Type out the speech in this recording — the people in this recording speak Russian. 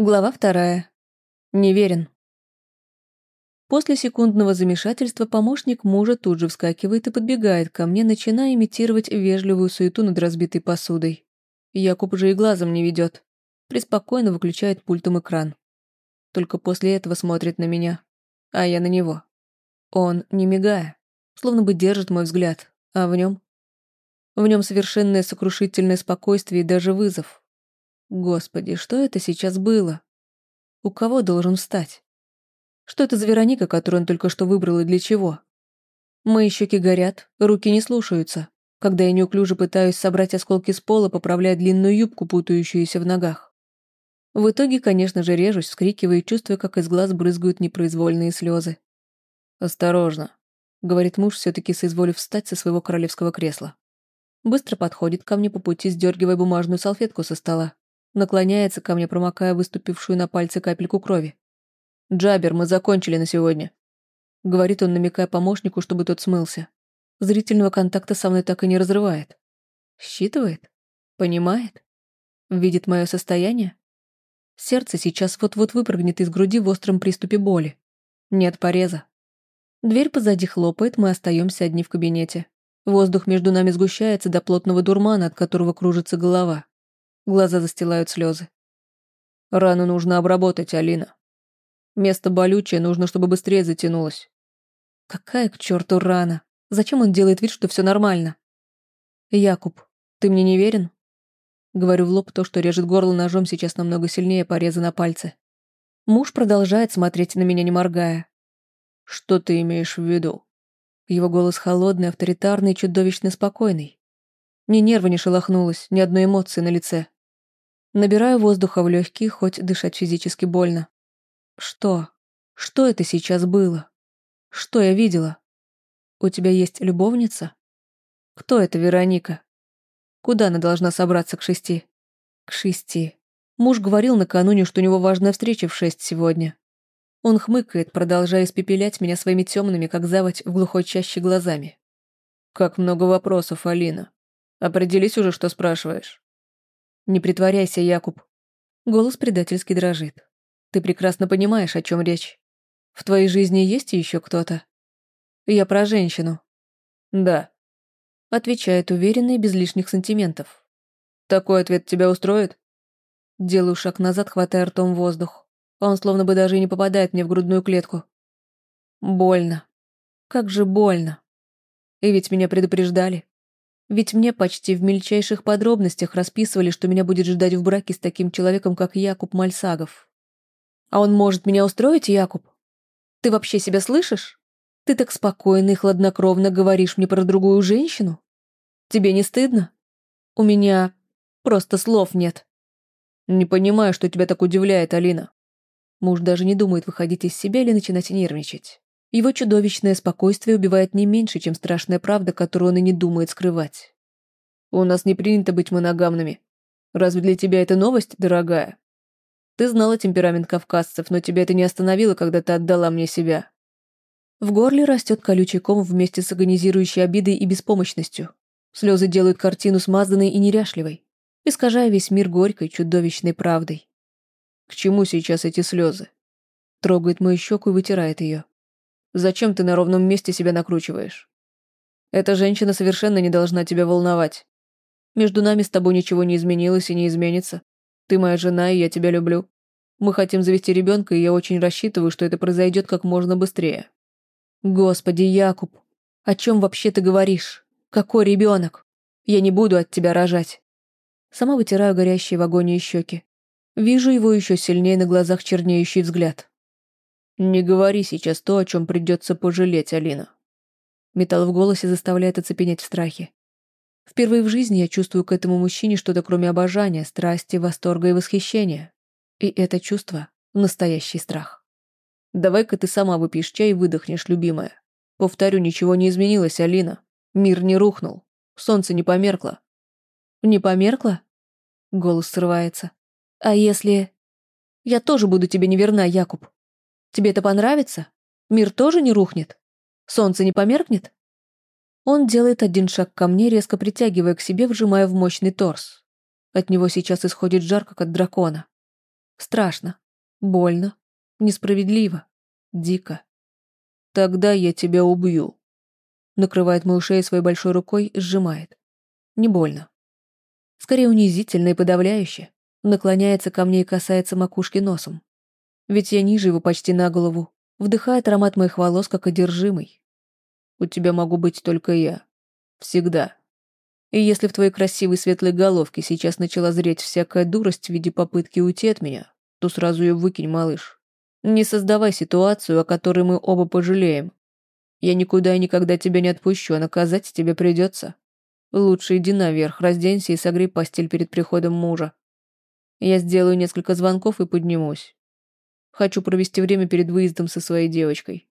Глава вторая. Неверен. После секундного замешательства помощник мужа тут же вскакивает и подбегает ко мне, начиная имитировать вежливую суету над разбитой посудой. Якуб же и глазом не ведет. Преспокойно выключает пультом экран. Только после этого смотрит на меня, а я на него. Он, не мигая, словно бы держит мой взгляд, а в нем... В нем совершенное сокрушительное спокойствие и даже вызов, Господи, что это сейчас было? У кого должен встать? Что это за Вероника, которую он только что выбрал и для чего? Мои щеки горят, руки не слушаются, когда я неуклюже пытаюсь собрать осколки с пола, поправляя длинную юбку, путающуюся в ногах. В итоге, конечно же, режусь, вскрикивая чувствуя, как из глаз брызгают непроизвольные слезы. «Осторожно», — говорит муж, все-таки соизволив встать со своего королевского кресла. Быстро подходит ко мне по пути, сдергивая бумажную салфетку со стола. Наклоняется ко мне, промокая выступившую на пальце капельку крови. «Джабер, мы закончили на сегодня», — говорит он, намекая помощнику, чтобы тот смылся. Зрительного контакта со мной так и не разрывает. Считывает? Понимает? Видит мое состояние? Сердце сейчас вот-вот выпрыгнет из груди в остром приступе боли. Нет пореза. Дверь позади хлопает, мы остаемся одни в кабинете. Воздух между нами сгущается до плотного дурмана, от которого кружится голова. Глаза застилают слезы. Рану нужно обработать, Алина. Место болючее, нужно, чтобы быстрее затянулось. Какая к черту рана? Зачем он делает вид, что все нормально? Якуб, ты мне не верен? Говорю в лоб то, что режет горло ножом сейчас намного сильнее пореза на пальце. Муж продолжает смотреть на меня, не моргая. Что ты имеешь в виду? Его голос холодный, авторитарный чудовищно спокойный. Ни нерва не шелохнулось, ни одной эмоции на лице. Набираю воздуха в легкие, хоть дышать физически больно. Что? Что это сейчас было? Что я видела? У тебя есть любовница? Кто это Вероника? Куда она должна собраться к шести? К шести. Муж говорил накануне, что у него важная встреча в шесть сегодня. Он хмыкает, продолжая испепелять меня своими темными, как заводь, в глухой чаще глазами. «Как много вопросов, Алина. Определись уже, что спрашиваешь». «Не притворяйся, Якуб». Голос предательски дрожит. «Ты прекрасно понимаешь, о чем речь. В твоей жизни есть еще кто-то?» «Я про женщину». «Да», — отвечает уверенно и без лишних сантиментов. «Такой ответ тебя устроит?» Делаю шаг назад, хватая ртом воздух. Он словно бы даже и не попадает мне в грудную клетку. Больно. Как же больно. И ведь меня предупреждали. Ведь мне почти в мельчайших подробностях расписывали, что меня будет ждать в браке с таким человеком, как Якуб Мальсагов. А он может меня устроить, Якуб? Ты вообще себя слышишь? Ты так спокойно и хладнокровно говоришь мне про другую женщину? Тебе не стыдно? У меня просто слов нет. Не понимаю, что тебя так удивляет, Алина. Муж даже не думает выходить из себя или начинать нервничать. Его чудовищное спокойствие убивает не меньше, чем страшная правда, которую он и не думает скрывать. «У нас не принято быть моногамными. Разве для тебя это новость, дорогая? Ты знала темперамент кавказцев, но тебя это не остановило, когда ты отдала мне себя». В горле растет колючий ком вместе с агонизирующей обидой и беспомощностью. Слезы делают картину смазанной и неряшливой, искажая весь мир горькой, чудовищной правдой. «К чему сейчас эти слезы?» Трогает мою щеку и вытирает ее. Зачем ты на ровном месте себя накручиваешь? Эта женщина совершенно не должна тебя волновать. Между нами с тобой ничего не изменилось и не изменится. Ты моя жена, и я тебя люблю. Мы хотим завести ребенка, и я очень рассчитываю, что это произойдет как можно быстрее. Господи, Якуб, о чем вообще ты говоришь? Какой ребенок? Я не буду от тебя рожать. Сама вытираю горящие в агонии щеки. Вижу его еще сильнее на глазах чернеющий взгляд. «Не говори сейчас то, о чем придется пожалеть, Алина». Металл в голосе заставляет оцепенеть в страхе. Впервые в жизни я чувствую к этому мужчине что-то кроме обожания, страсти, восторга и восхищения. И это чувство — настоящий страх. Давай-ка ты сама выпьешь чай и выдохнешь, любимая. Повторю, ничего не изменилось, Алина. Мир не рухнул. Солнце не померкло. Не померкло? Голос срывается. А если... Я тоже буду тебе неверна, Якуб. Тебе это понравится? Мир тоже не рухнет? Солнце не померкнет?» Он делает один шаг ко мне, резко притягивая к себе, вжимая в мощный торс. От него сейчас исходит жар, как от дракона. Страшно. Больно. Несправедливо. Дико. Тогда я тебя убью. Накрывает мою шею своей большой рукой и сжимает. Не больно. Скорее унизительно и подавляюще. Наклоняется ко мне и касается макушки носом. Ведь я ниже его почти на голову. Вдыхает аромат моих волос, как одержимый. У тебя могу быть только я. Всегда. И если в твоей красивой светлой головке сейчас начала зреть всякая дурость в виде попытки уйти от меня, то сразу ее выкинь, малыш. Не создавай ситуацию, о которой мы оба пожалеем. Я никуда и никогда тебя не отпущу, а наказать тебе придется. Лучше иди наверх, разденься и согрей постель перед приходом мужа. Я сделаю несколько звонков и поднимусь. Хочу провести время перед выездом со своей девочкой.